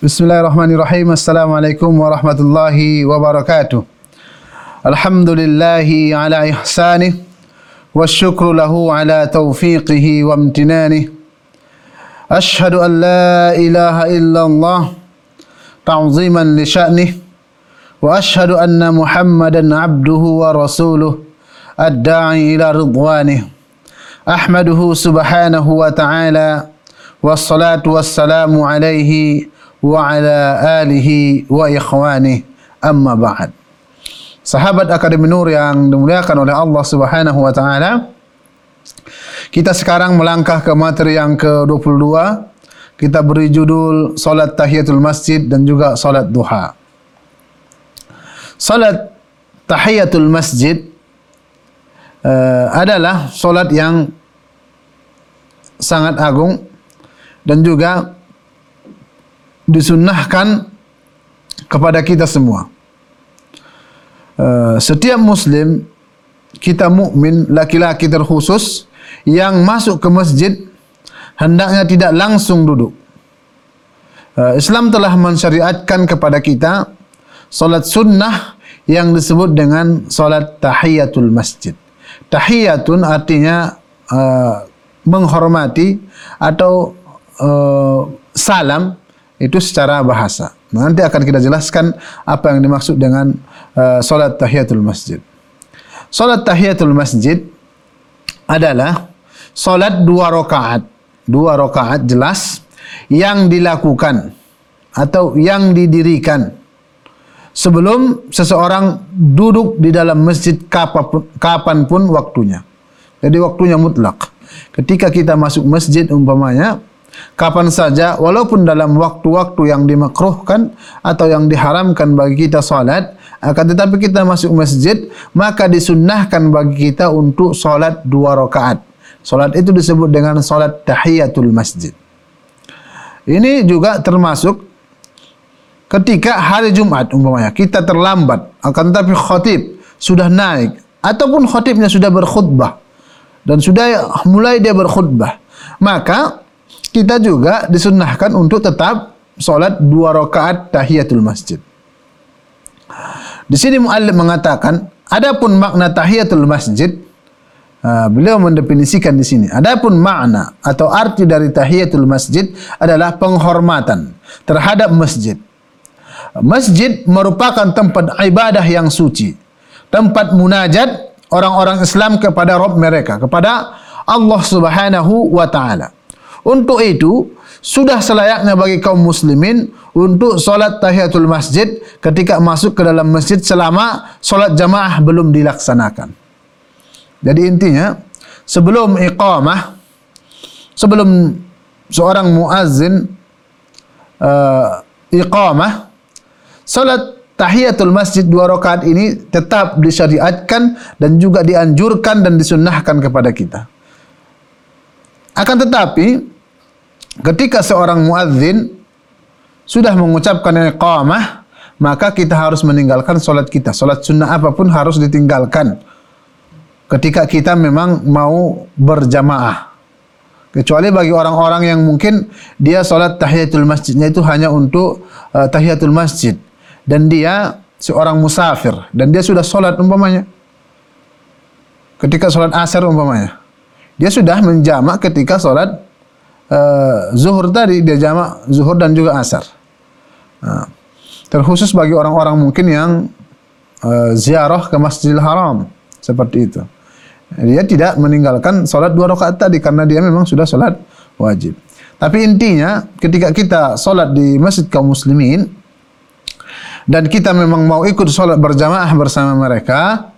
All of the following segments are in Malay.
Bismillahirrahmanirrahim. Assalamualaikum warahmatullahi wabarakatuh. Alhamdulillahi ala ihsanih والشكر له على توفيقه وامتنانه أشهد أن لا إله إلا الله تعظيما لشأنه وأشهد أن محمدا عبده ورسوله الداعي إلى رضوانه أحمده سبحانه وتعالى والصلاة والسلام عليه وعلى آله وإخوانه أما بعد Sahabat Akademi Nur yang dimuliakan oleh Allah Subhanahu wa taala. Kita sekarang melangkah ke materi yang ke-22. Kita beri judul Salat Tahiyatul Masjid dan juga Salat Duha. Salat Tahiyatul Masjid uh, adalah salat yang sangat agung dan juga disunnahkan kepada kita semua. Eh, setiap muslim kita mukmin laki-laki terkhusus yang masuk ke masjid hendaknya tidak langsung duduk. Uh, Islam telah mensyariatkan kepada kita solat sunnah yang disebut dengan solat tahiyatul masjid. Tahiyatun artinya uh, menghormati atau uh, salam itu secara bahasa. Nanti akan kita jelaskan apa yang dimaksud dengan uh, solat tahiyatul masjid. Solat tahiyatul masjid adalah solat dua rakaat, dua rakaat jelas yang dilakukan atau yang didirikan sebelum seseorang duduk di dalam masjid kapanpun, kapanpun waktunya. Jadi waktunya mutlak. Ketika kita masuk masjid umpamanya, kapan saja walaupun dalam waktu-waktu yang dimakruhkan atau yang diharamkan bagi kita salat akan tetapi kita masuk masjid maka disunnahkan bagi kita untuk salat dua rakaat. Salat itu disebut dengan salat tahiyatul masjid. Ini juga termasuk ketika hari Jumat umpamanya kita terlambat akan tetapi khatib sudah naik ataupun khatibnya sudah berkhutbah dan sudah mulai dia berkhutbah maka kita juga disunnahkan untuk tetap solat dua rakaat tahiyatul masjid. Di sini muallif mengatakan, adapun makna tahiyatul masjid, uh, beliau mendefinisikan di sini. Adapun makna atau arti dari tahiyatul masjid adalah penghormatan terhadap masjid. Masjid merupakan tempat ibadah yang suci, tempat munajat orang-orang Islam kepada Rabb mereka, kepada Allah Subhanahu wa taala. Untuk itu, sudah selayaknya bagi kaum muslimin untuk solat tahiyatul masjid ketika masuk ke dalam masjid selama solat jamaah belum dilaksanakan. Jadi intinya, sebelum iqamah, sebelum seorang muazzin uh, iqamah, solat tahiyatul masjid dua rakaat ini tetap disyariatkan dan juga dianjurkan dan disunnahkan kepada kita. Akan tetapi ketika seorang muadzin sudah mengucapkan iqamah, maka kita harus meninggalkan solat kita. Solat sunnah apapun harus ditinggalkan. Ketika kita memang mau berjamaah. Kecuali bagi orang-orang yang mungkin dia solat tahiyatul masjidnya itu hanya untuk uh, tahiyatul masjid. Dan dia seorang musafir. Dan dia sudah solat umpamanya. Ketika solat asar umpamanya dia sudah menjamak ketika sholat uh, zuhur tadi dia jamak zuhur dan juga asar. Nah, terkhusus bagi orang-orang mungkin yang uh, ziarah ke Masjidil Haram seperti itu. Dia tidak meninggalkan sholat dua rakaat tadi karena dia memang sudah sholat wajib. Tapi intinya ketika kita sholat di masjid kaum muslimin dan kita memang mau ikut sholat berjamaah bersama mereka,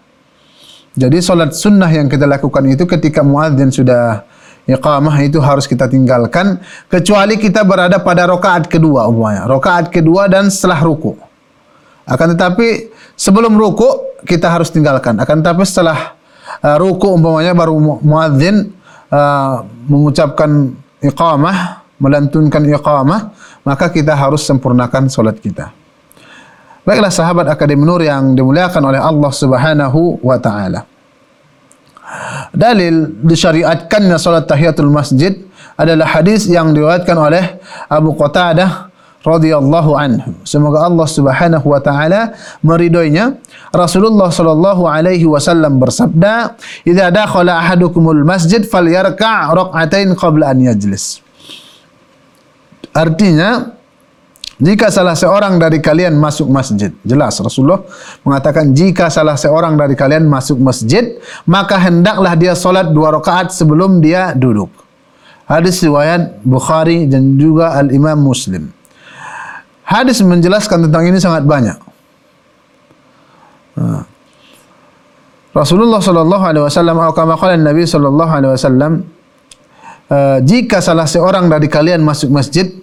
jadi solat sunnah yang kita lakukan itu ketika muadzin sudah iqamah itu harus kita tinggalkan kecuali kita berada pada rakaat kedua umpamanya. Rakaat kedua dan setelah ruku. Akan tetapi sebelum ruku kita harus tinggalkan. Akan tetapi setelah uh, ruku umpamanya baru muadzin uh, mengucapkan iqamah, melantunkan iqamah, maka kita harus sempurnakan solat kita. Baiklah sahabat Akademi Nur yang dimuliakan oleh Allah Subhanahu wa taala. Dalil disyariatkannya salat tahiyatul masjid adalah hadis yang diriwayatkan oleh Abu Qatadah radhiyallahu anhu. Semoga Allah Subhanahu wa taala meridhoinya. Rasulullah sallallahu alaihi wasallam bersabda, "Idza dakhala ahadukumul masjid falyarka' rak'atain qabla an yajlis." Artinya, jika salah seorang dari kalian masuk masjid, jelas Rasulullah mengatakan jika salah seorang dari kalian masuk masjid, maka hendaklah dia solat dua rakaat sebelum dia duduk. Hadis riwayat Bukhari dan juga Al Imam Muslim. Hadis menjelaskan tentang ini sangat banyak. Ha. Rasulullah sallallahu alaihi wasallam atau kama qala Nabi sallallahu alaihi wasallam uh, jika salah seorang dari kalian masuk masjid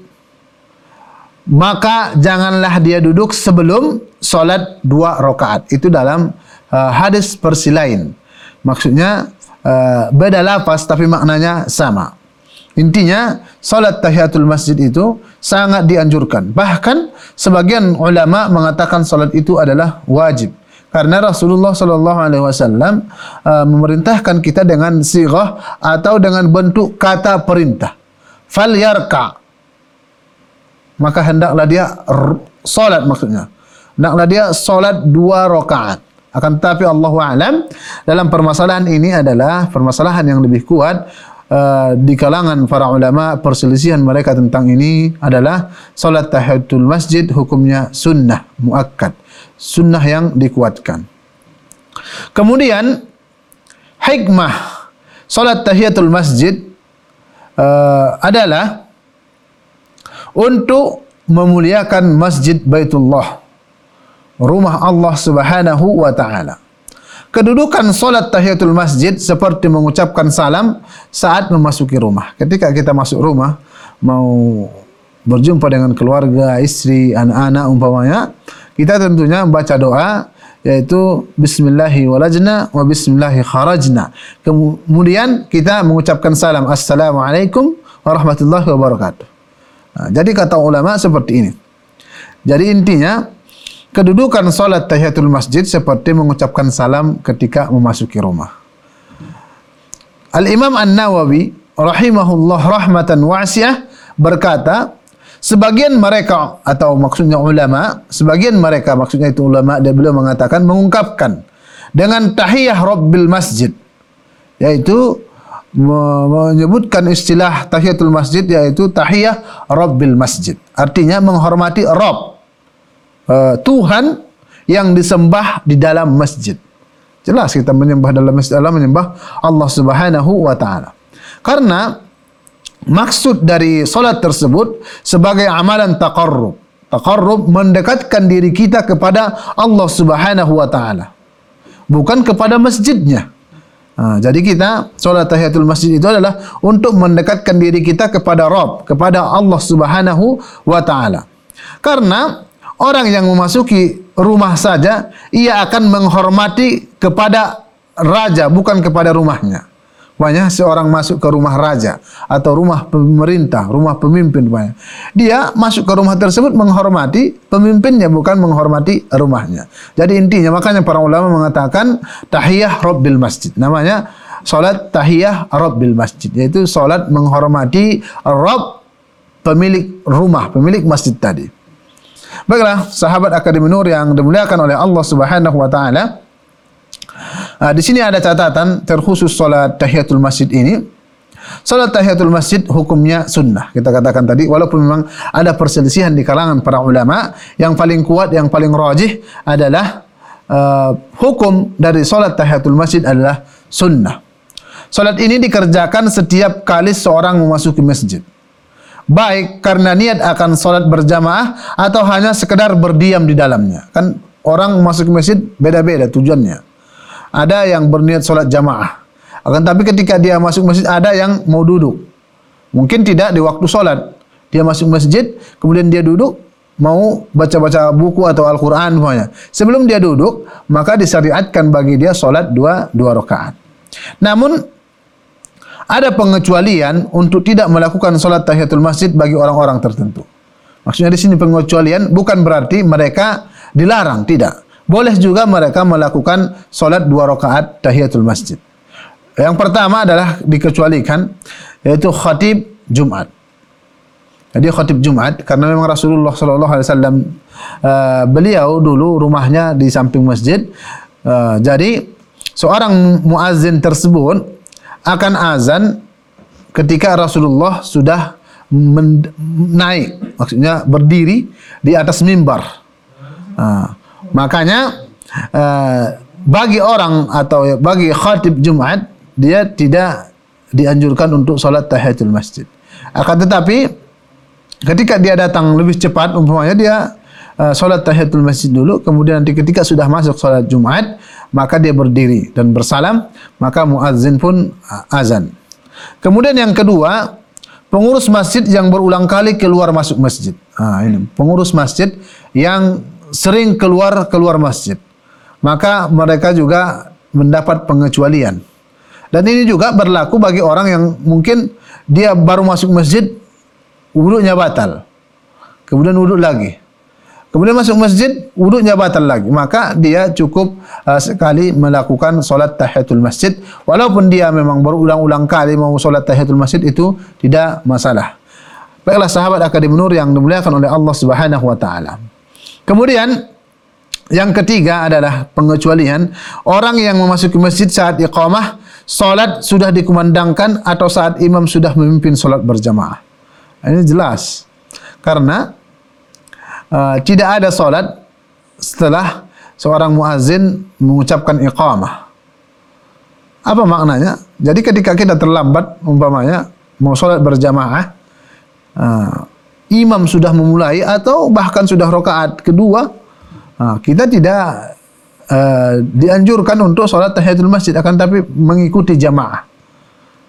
maka janganlah dia duduk sebelum solat dua rakaat itu dalam uh, hadis persilain maksudnya uh, beda lafaz tapi maknanya sama Intinya, salat tahiyatul masjid itu sangat dianjurkan. Bahkan sebagian ulama mengatakan salat itu adalah wajib. Karena Rasulullah sallallahu alaihi wasallam uh, memerintahkan kita dengan sighah atau dengan bentuk kata perintah. Fal yarka. Maka hendaklah dia salat maksudnya. Hendaklah dia salat dua rakaat. Akan tetapi Allah alam dalam permasalahan ini adalah permasalahan yang lebih kuat uh, di kalangan para ulama perselisihan mereka tentang ini adalah salat tahiyatul masjid hukumnya sunnah muakkad sunnah yang dikuatkan kemudian hikmah salat tahiyatul masjid uh, adalah untuk memuliakan masjid Baitullah rumah Allah Subhanahu wa taala Kedudukan solat tahiyatul masjid seperti mengucapkan salam saat memasuki rumah. Ketika kita masuk rumah, mau berjumpa dengan keluarga, istri, anak-anak umpamanya, kita tentunya membaca doa yaitu bismillahi walajna wa bismillahi kharajna. Kemudian kita mengucapkan salam assalamualaikum warahmatullahi wabarakatuh. Nah, jadi kata ulama seperti ini. Jadi intinya kedudukan salat tahiyatul masjid seperti mengucapkan salam ketika memasuki rumah. Al-Imam An-Nawawi rahimahullah rahmatan wasi'ah berkata, sebagian mereka atau maksudnya ulama, sebagian mereka maksudnya itu ulama dan beliau mengatakan mengungkapkan dengan tahiyah rabbil masjid yaitu menyebutkan istilah tahiyatul masjid yaitu tahiyah rabbil masjid artinya menghormati rabb uh, Tuhan yang disembah di dalam masjid. Jelas kita menyembah dalam masjid adalah menyembah Allah Subhanahu wa taala. Karena maksud dari solat tersebut sebagai amalan taqarrub. Taqarrub mendekatkan diri kita kepada Allah Subhanahu wa taala. Bukan kepada masjidnya. Ha, jadi kita solat tahiyatul masjid itu adalah untuk mendekatkan diri kita kepada Rabb, kepada Allah Subhanahu wa taala. Karena orang yang memasuki rumah saja ia akan menghormati kepada raja bukan kepada rumahnya. Banyak seorang masuk ke rumah raja atau rumah pemerintah, rumah pemimpin banyak. Dia masuk ke rumah tersebut menghormati pemimpinnya bukan menghormati rumahnya. Jadi intinya makanya para ulama mengatakan tahiyah rabbil masjid. Namanya salat tahiyah rabbil masjid yaitu salat menghormati rabb pemilik rumah, pemilik masjid tadi. Baiklah, sahabat Akademi Nur yang dimuliakan oleh Allah Subhanahu wa taala. Uh, di sini ada catatan terkhusus salat tahiyatul masjid ini. Salat tahiyatul masjid hukumnya sunnah. Kita katakan tadi walaupun memang ada perselisihan di kalangan para ulama, yang paling kuat yang paling rajih adalah uh, hukum dari salat tahiyatul masjid adalah sunnah. Salat ini dikerjakan setiap kali seorang memasuki masjid baik karena niat akan solat berjamaah atau hanya sekedar berdiam di dalamnya. Kan orang masuk masjid beda-beda tujuannya. Ada yang berniat solat jamaah. Akan tapi ketika dia masuk masjid ada yang mau duduk. Mungkin tidak di waktu solat. Dia masuk masjid, kemudian dia duduk, mau baca-baca buku atau Al-Quran semuanya. Sebelum dia duduk, maka disyariatkan bagi dia solat dua, dua rakaat. Namun ada pengecualian untuk tidak melakukan solat tahiyatul masjid bagi orang-orang tertentu. Maksudnya di sini pengecualian bukan berarti mereka dilarang, tidak. Boleh juga mereka melakukan solat dua rakaat tahiyatul masjid. Yang pertama adalah dikecualikan yaitu khatib Jumat. Dia khatib Jumat karena memang Rasulullah sallallahu alaihi wasallam uh, beliau dulu rumahnya di samping masjid. Uh, jadi seorang muazzin tersebut akan azan ketika Rasulullah sudah naik maksudnya berdiri di atas mimbar. Uh, makanya uh, bagi orang atau bagi khatib Jumat dia tidak dianjurkan untuk salat tahiyatul masjid. Akan tetapi ketika dia datang lebih cepat umpamanya dia uh, solat tahiyatul masjid dulu kemudian nanti ketika sudah masuk solat Jumat maka dia berdiri dan bersalam maka muazzin pun uh, azan kemudian yang kedua pengurus masjid yang berulang kali keluar masuk masjid ha, ini pengurus masjid yang sering keluar keluar masjid maka mereka juga mendapat pengecualian dan ini juga berlaku bagi orang yang mungkin dia baru masuk masjid wuduknya batal. Kemudian wuduk lagi. Kemudian masuk masjid, wuduknya batal lagi. Maka dia cukup uh, sekali melakukan solat tahiyatul masjid. Walaupun dia memang berulang-ulang kali mau solat tahiyatul masjid itu tidak masalah. Baiklah sahabat Akademi Nur yang dimuliakan oleh Allah Subhanahu wa taala. Kemudian yang ketiga adalah pengecualian orang yang memasuki masjid saat iqamah solat sudah dikumandangkan atau saat imam sudah memimpin solat berjamaah. Ini jelas. Karena uh, tidak ada solat setelah seorang muazin mengucapkan iqamah. Apa maknanya? Jadi ketika kita terlambat, umpamanya mau solat berjamaah, uh, imam sudah memulai atau bahkan sudah rokaat kedua, uh, kita tidak uh, dianjurkan untuk solat tahiyatul masjid, akan tapi mengikuti jamaah.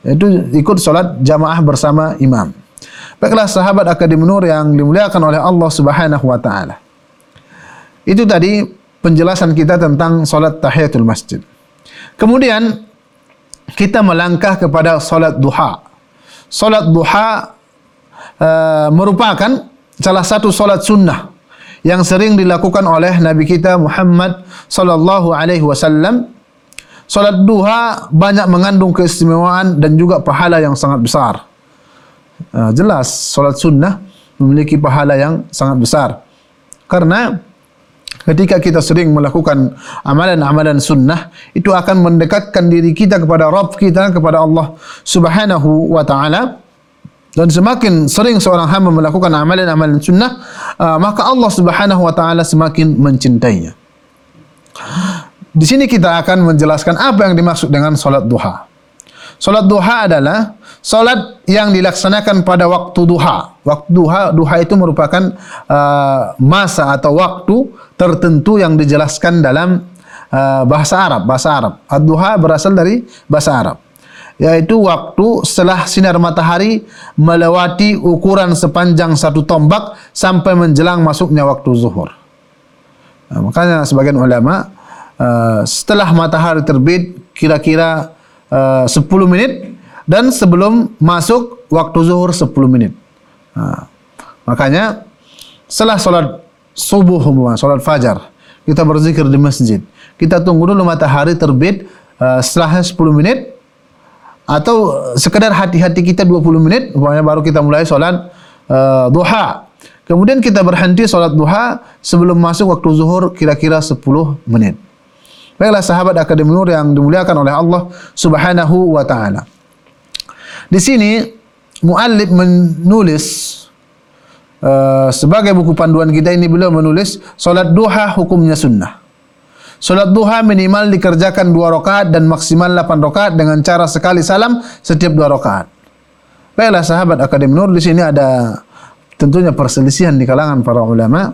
Itu ikut solat jamaah bersama imam. Baiklah sahabat Akademi Nur yang dimuliakan oleh Allah Subhanahu wa taala. Itu tadi penjelasan kita tentang salat tahiyatul masjid. Kemudian kita melangkah kepada salat duha. Salat duha uh, merupakan salah satu salat sunnah yang sering dilakukan oleh Nabi kita Muhammad sallallahu alaihi wasallam. Salat duha banyak mengandung keistimewaan dan juga pahala yang sangat besar. Ah, jelas solat sunnah memiliki pahala yang sangat besar. Karena ketika kita sering melakukan amalan-amalan sunnah, itu akan mendekatkan diri kita kepada Rabb kita, kepada Allah subhanahu wa ta'ala. Dan semakin sering seorang hamba melakukan amalan-amalan sunnah, uh, maka Allah subhanahu wa ta'ala semakin mencintainya. Di sini kita akan menjelaskan apa yang dimaksud dengan solat duha. Solat duha adalah solat yang dilaksanakan pada waktu duha. Waktu duha, duha itu merupakan uh, masa atau waktu tertentu yang dijelaskan dalam uh, bahasa Arab. Bahasa Arab. Ad-duha berasal dari bahasa Arab. Yaitu waktu setelah sinar matahari melewati ukuran sepanjang satu tombak sampai menjelang masuknya waktu zuhur. Nah, makanya sebagian ulama uh, setelah matahari terbit kira-kira uh, 10 minit dan sebelum masuk waktu zuhur 10 menit. Ha. Makanya setelah solat subuh, solat fajar, kita berzikir di masjid. Kita tunggu dulu matahari terbit uh, setelah 10 menit atau sekedar hati-hati kita 20 menit, umpamanya baru kita mulai solat uh, duha. Kemudian kita berhenti solat duha sebelum masuk waktu zuhur kira-kira 10 menit. Baiklah sahabat Akademi Nur yang dimuliakan oleh Allah Subhanahu wa taala. Di sini muallif menulis uh, sebagai buku panduan kita ini beliau menulis salat duha hukumnya sunnah. Salat duha minimal dikerjakan dua rakaat dan maksimal delapan rakaat dengan cara sekali salam setiap dua rakaat. Baiklah sahabat Akademi Nur di sini ada tentunya perselisihan di kalangan para ulama.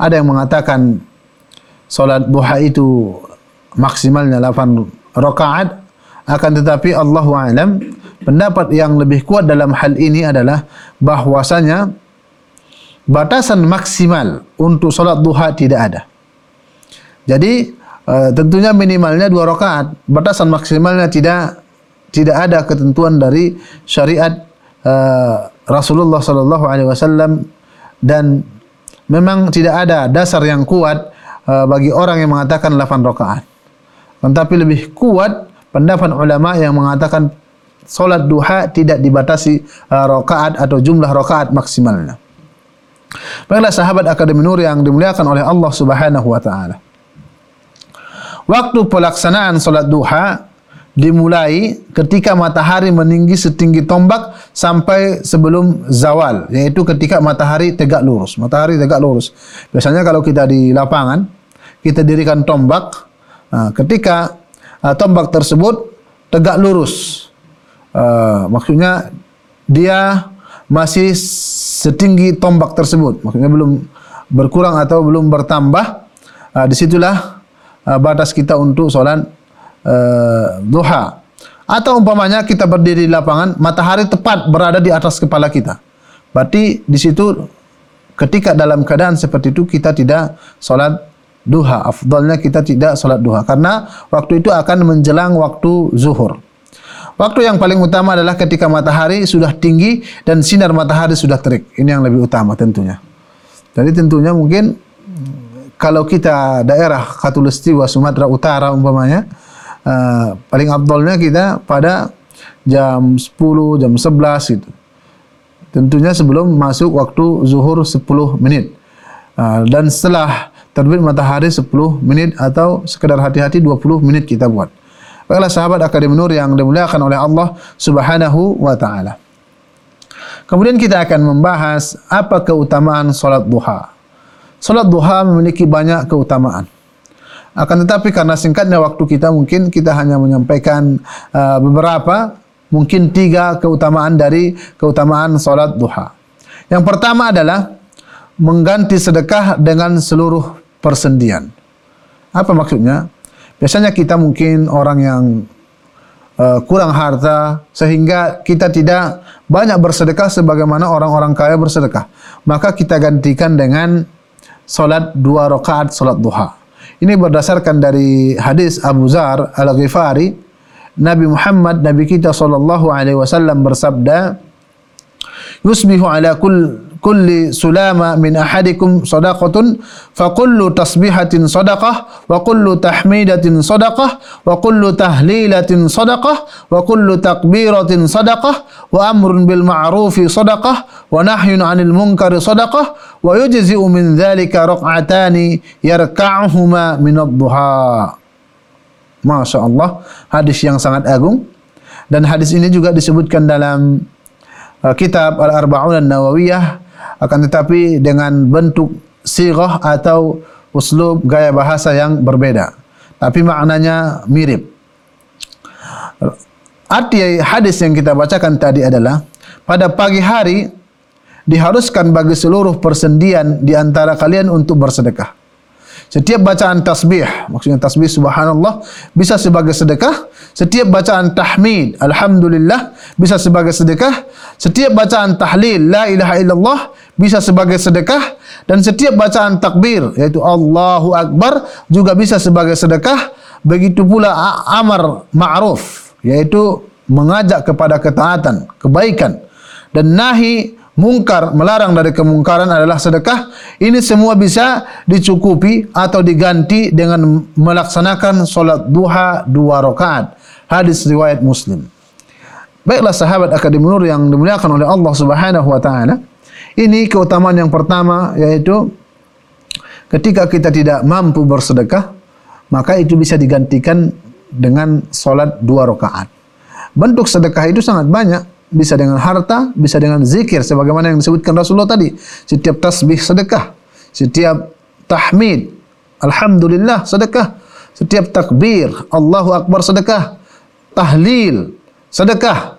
Ada yang mengatakan salat duha itu maksimalnya 8 rakaat akan tetapi Allah alam pendapat yang lebih kuat dalam hal ini adalah bahwasanya batasan maksimal untuk solat duha tidak ada. Jadi uh, tentunya minimalnya dua rakaat. Batasan maksimalnya tidak tidak ada ketentuan dari syariat uh, Rasulullah sallallahu alaihi wasallam dan memang tidak ada dasar yang kuat uh, bagi orang yang mengatakan 8 rakaat. Tetapi lebih kuat pendapat ulama yang mengatakan solat duha tidak dibatasi uh, rakaat atau jumlah rakaat maksimalnya. Baiklah sahabat Akademi Nur yang dimuliakan oleh Allah Subhanahu wa taala. Waktu pelaksanaan solat duha dimulai ketika matahari meninggi setinggi tombak sampai sebelum zawal yaitu ketika matahari tegak lurus matahari tegak lurus biasanya kalau kita di lapangan kita dirikan tombak uh, ketika uh, tombak tersebut tegak lurus. Uh, maksudnya dia masih setinggi tombak tersebut. Maksudnya belum berkurang atau belum bertambah. Uh, disitulah uh, batas kita untuk solat uh, duha. Atau umpamanya kita berdiri di lapangan, matahari tepat berada di atas kepala kita. Berarti di situ ketika dalam keadaan seperti itu kita tidak solat duha. Afdalnya kita tidak solat duha. Karena waktu itu akan menjelang waktu zuhur. Waktu yang paling utama adalah ketika matahari sudah tinggi dan sinar matahari sudah terik. Ini yang lebih utama tentunya. Jadi tentunya mungkin kalau kita daerah Khatulistiwa Sumatera Utara umpamanya uh, paling abdolnya kita pada jam 10, jam 11 itu. Tentunya sebelum masuk waktu zuhur 10 menit. Uh, dan setelah terbit matahari 10 menit atau sekedar hati-hati 20 menit kita buat. Baiklah sahabat Akademi Nur yang dimuliakan oleh Allah Subhanahu wa taala. Kemudian kita akan membahas apa keutamaan salat duha. Salat duha memiliki banyak keutamaan. Akan tetapi karena singkatnya waktu kita mungkin kita hanya menyampaikan uh, beberapa mungkin tiga keutamaan dari keutamaan salat duha. Yang pertama adalah mengganti sedekah dengan seluruh persendian. Apa maksudnya? Biasanya kita mungkin orang yang uh, kurang harta sehingga kita tidak banyak bersedekah sebagaimana orang-orang kaya bersedekah. Maka kita gantikan dengan solat dua rakaat solat duha. Ini berdasarkan dari hadis Abu Zar Al-Ghifari Nabi Muhammad Nabi kita sallallahu alaihi wasallam bersabda Yusbihu ala kull kulli sulama min ahadikum sadaqatun fa kullu tasbihatin sadaqah wa kullu tahmidatin sadaqah wa kullu tahlilatin sadaqah wa kullu takbiratin sadaqah wa amrun bil ma'rufi sadaqah wa nahyun 'anil munkari sadaqah wa yujzi'u min dhalika raq'atani yarka'uhuma min ad-duha. Masya Allah hadis yang sangat agung. Dan hadis ini juga disebutkan dalam uh, kitab Al-Arba'un An-Nawawiyah akan tetapi dengan bentuk sirah atau uslub gaya bahasa yang berbeda tapi maknanya mirip arti hadis yang kita bacakan tadi adalah pada pagi hari diharuskan bagi seluruh persendian di antara kalian untuk bersedekah setiap bacaan tasbih, maksudnya tasbih subhanallah bisa sebagai sedekah. Setiap bacaan tahmid, alhamdulillah bisa sebagai sedekah. Setiap bacaan tahlil, la ilaha illallah bisa sebagai sedekah dan setiap bacaan takbir yaitu Allahu akbar juga bisa sebagai sedekah. Begitu pula amar ma'ruf yaitu mengajak kepada ketaatan, kebaikan dan nahi mungkar melarang dari kemungkaran adalah sedekah ini semua bisa dicukupi atau diganti dengan melaksanakan solat duha dua rakaat hadis riwayat muslim. Baiklah sahabat akademi nur yang dimuliakan oleh Allah subhanahu wa ta'ala. Ini keutamaan yang pertama yaitu ketika kita tidak mampu bersedekah maka itu bisa digantikan dengan solat dua rakaat. Bentuk sedekah itu sangat banyak. Bisa dengan harta, bisa dengan zikir sebagaimana yang disebutkan Rasulullah tadi. Setiap tasbih sedekah, setiap tahmid, alhamdulillah sedekah, setiap takbir, Allahu akbar sedekah, tahlil sedekah,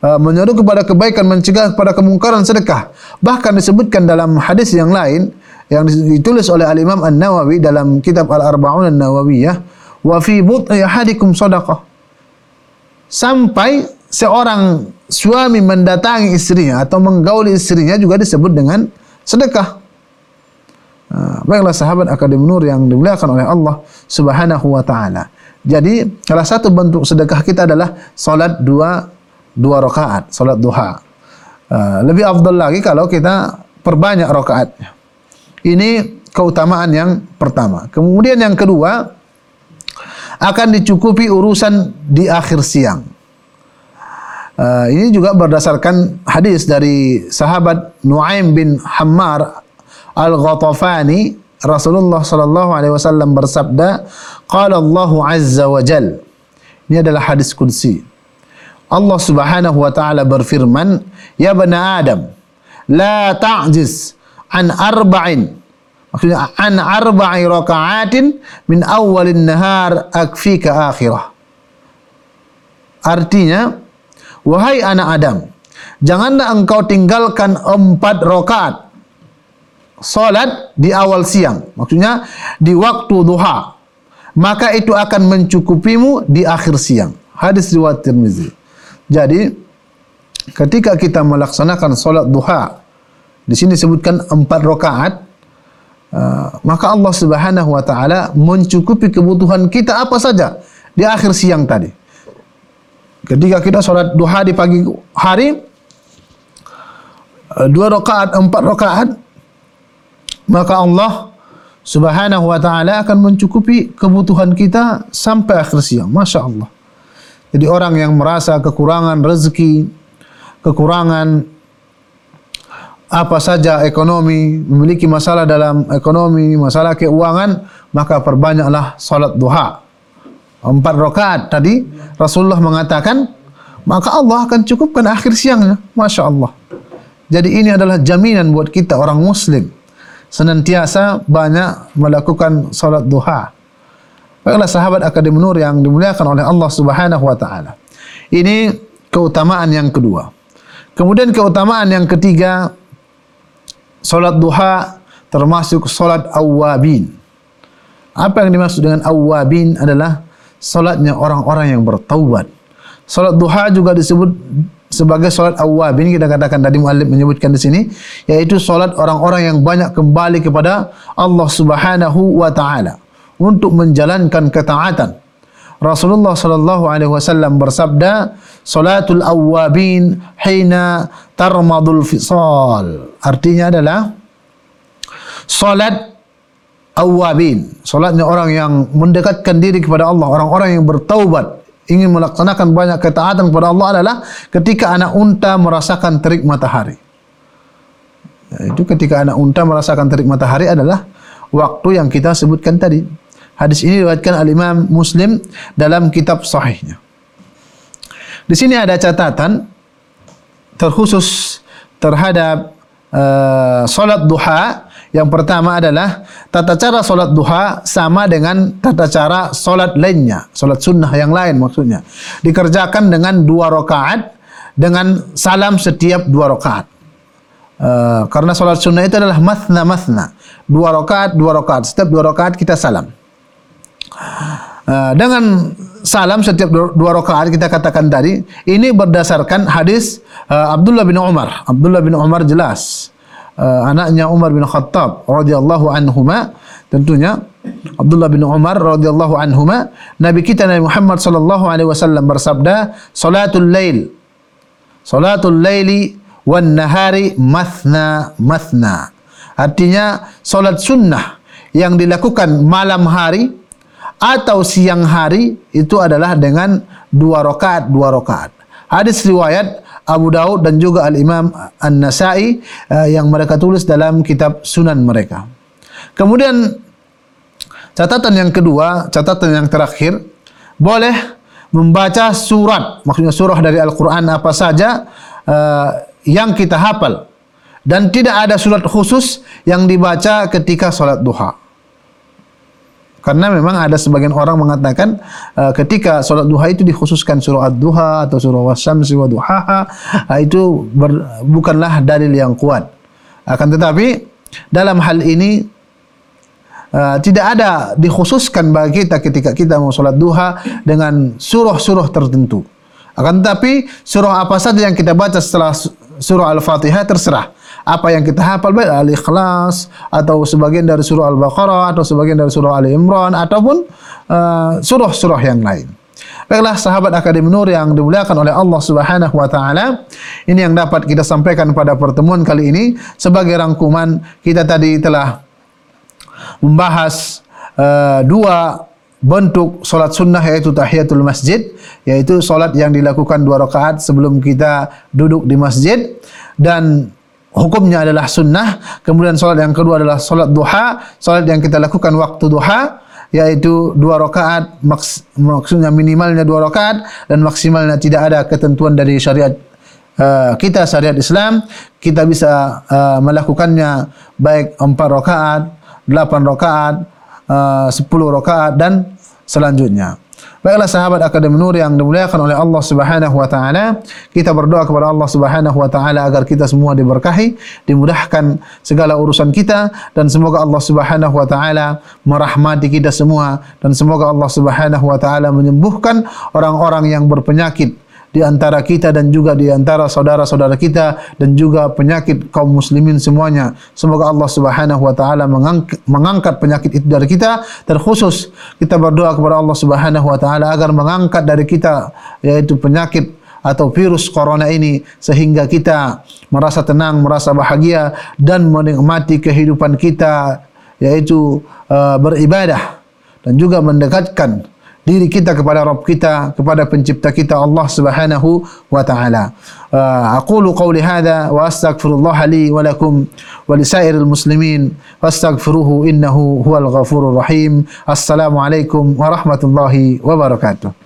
uh, menyeru kepada kebaikan, mencegah kepada kemungkaran sedekah. Bahkan disebutkan dalam hadis yang lain yang ditulis oleh Al Imam An Nawawi dalam kitab Al Arbaun An Nawawiyah, wa fi but'i ahadikum sadaqah. Sampai seorang suami mendatangi istrinya atau menggauli istrinya juga disebut dengan sedekah. Ha, baiklah sahabat Akademi Nur yang dimuliakan oleh Allah Subhanahu wa taala. Jadi salah satu bentuk sedekah kita adalah salat dua dua rakaat, salat duha. Ha, lebih afdal lagi kalau kita perbanyak rakaatnya. Ini keutamaan yang pertama. Kemudian yang kedua akan dicukupi urusan di akhir siang Uh, ini juga berdasarkan hadis dari sahabat Nuaim bin Hammar Al-Ghatafani Rasulullah sallallahu alaihi wasallam bersabda, qala Allah azza wa jal. Ini adalah hadis qudsi. Allah Subhanahu wa taala berfirman, "Ya bani Adam, la ta'jiz an arba'in." Maksudnya an arba'i raka'atin min awwalin nahar akfika akhirah. Artinya, wahai anak Adam, janganlah engkau tinggalkan empat rakaat salat di awal siang. Maksudnya di waktu duha. Maka itu akan mencukupimu di akhir siang. Hadis riwayat Tirmizi. Jadi ketika kita melaksanakan salat duha di sini disebutkan empat rakaat uh, maka Allah Subhanahu wa taala mencukupi kebutuhan kita apa saja di akhir siang tadi. Ketika kita salat duha di pagi hari uh, dua rakaat, empat rakaat maka Allah Subhanahu wa taala akan mencukupi kebutuhan kita sampai akhir siang. Masya Allah. Jadi orang yang merasa kekurangan rezeki, kekurangan apa saja ekonomi, memiliki masalah dalam ekonomi, masalah keuangan, maka perbanyaklah salat duha. Empat rakaat tadi Rasulullah mengatakan, maka Allah akan cukupkan akhir siangnya. Masya Allah. Jadi ini adalah jaminan buat kita orang Muslim. Senantiasa banyak melakukan salat duha. Baiklah sahabat Akademi Nur yang dimuliakan oleh Allah Subhanahu wa taala. Ini keutamaan yang kedua. Kemudian keutamaan yang ketiga salat duha termasuk salat awabin. Apa yang dimaksud dengan awabin adalah salatnya orang-orang yang bertaubat. Salat duha juga disebut sebagai salat awabin kita katakan tadi muallim menyebutkan di sini yaitu salat orang-orang yang banyak kembali kepada Allah Subhanahu wa taala untuk menjalankan ketaatan. Rasulullah sallallahu alaihi wasallam bersabda, "Salatul awwabin hina tarmadul fisal." Artinya adalah salat awwabin, salatnya orang yang mendekatkan diri kepada Allah, orang-orang yang bertaubat, ingin melaksanakan banyak ketaatan kepada Allah adalah ketika anak unta merasakan terik matahari. Itu ketika anak unta merasakan terik matahari adalah waktu yang kita sebutkan tadi. Hadis ini diriwayatkan oleh Imam Muslim dalam kitab sahihnya. Di sini ada catatan terkhusus terhadap uh, salat duha. Yang pertama adalah tata cara salat duha sama dengan tata cara salat lainnya, salat sunnah yang lain maksudnya. Dikerjakan dengan dua rakaat dengan salam setiap dua rakaat. Uh, karena salat sunnah itu adalah mathna mathna, dua rakaat dua rakaat. Setiap dua rakaat kita salam. Uh, dengan salam setiap dua rakaat kita katakan tadi ini berdasarkan hadis uh, Abdullah bin Umar. Abdullah bin Umar jelas uh, anaknya Umar bin Khattab radhiyallahu anhuma tentunya Abdullah bin Umar radhiyallahu anhuma Nabi kita Nabi Muhammad sallallahu alaihi wasallam bersabda salatul lail salatul laili wan nahari mathna mathna artinya salat sunnah yang dilakukan malam hari atau siang hari itu adalah dengan dua rakaat dua rakaat. Hadis riwayat Abu Daud dan juga Al Imam An Nasai uh, yang mereka tulis dalam kitab Sunan mereka. Kemudian catatan yang kedua, catatan yang terakhir, boleh membaca surat, maksudnya surah dari Al Quran apa saja uh, yang kita hafal dan tidak ada surat khusus yang dibaca ketika solat duha. Karena memang ada sebagian orang mengatakan uh, ketika solat duha itu dikhususkan surah ad-duha atau surah wasyamsi wa duhaha uh, itu ber, bukanlah dalil yang kuat. Akan tetapi dalam hal ini uh, tidak ada dikhususkan bagi kita ketika kita mau solat duha dengan surah-surah tertentu. Akan tetapi surah apa saja yang kita baca setelah surah Al-Fatihah terserah apa yang kita hafal baik Al-Ikhlas atau sebagian dari surah Al-Baqarah atau sebagian dari surah Ali Imran ataupun uh, surah-surah yang lain. Baiklah sahabat Akademi Nur yang dimuliakan oleh Allah Subhanahu wa taala, ini yang dapat kita sampaikan pada pertemuan kali ini sebagai rangkuman kita tadi telah membahas uh, dua bentuk solat sunnah yaitu tahiyatul masjid yaitu solat yang dilakukan dua rakaat sebelum kita duduk di masjid dan hukumnya adalah sunnah. Kemudian solat yang kedua adalah solat duha. Solat yang kita lakukan waktu duha yaitu dua rakaat maks maksudnya minimalnya dua rakaat dan maksimalnya tidak ada ketentuan dari syariat uh, kita syariat Islam. Kita bisa uh, melakukannya baik empat rakaat delapan rakaat uh, sepuluh rakaat dan selanjutnya. Baiklah sahabat Akademi Nur yang dimuliakan oleh Allah Subhanahu wa taala, kita berdoa kepada Allah Subhanahu wa taala agar kita semua diberkahi, dimudahkan segala urusan kita dan semoga Allah Subhanahu wa taala merahmati kita semua dan semoga Allah Subhanahu wa taala menyembuhkan orang-orang yang berpenyakit di antara kita dan juga di antara saudara-saudara kita dan juga penyakit kaum muslimin semuanya. Semoga Allah Subhanahu wa taala mengangkat penyakit itu dari kita terkhusus kita berdoa kepada Allah Subhanahu wa taala agar mengangkat dari kita yaitu penyakit atau virus corona ini sehingga kita merasa tenang, merasa bahagia dan menikmati kehidupan kita yaitu uh, beribadah dan juga mendekatkan diri kita kepada Rabb kita kepada pencipta kita Allah Subhanahu wa taala. Uh, aqulu qawli hadha wa astaghfirullah li wa lakum wa li sairil muslimin fastaghfiruhu innahu huwal ghafurur rahim. Assalamu alaikum warahmatullahi wabarakatuh.